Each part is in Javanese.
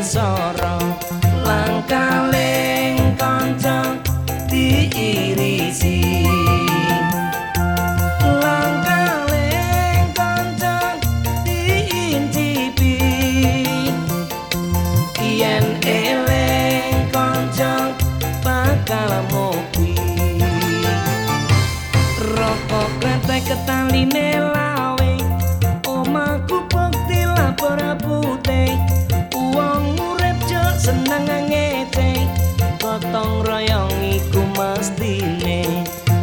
soro langkaling kanca diirisi. Langkaling kanca diintipi yen eling kanca bakal mobi rokok kretek ketaline lah. tong royong iku mestine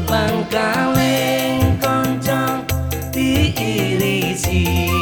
langkawing kanca diirisi si.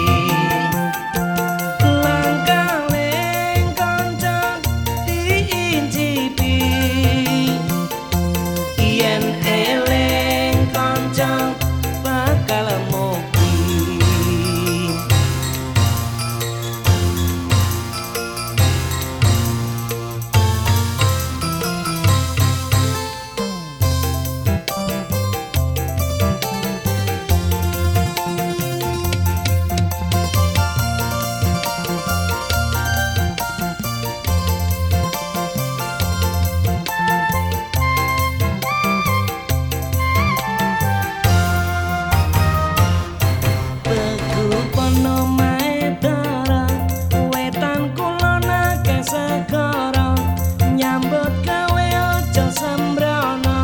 Ojo sembrono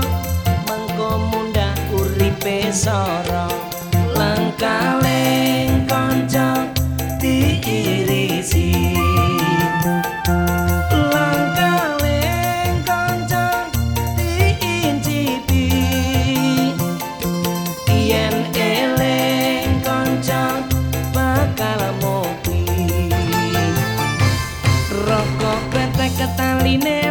Mengko munda uripe soro Lengkaleng konco diirisi Lengkaleng konco diincipi. Ien eleng konco bakal mopi. Rokok kretek ketaline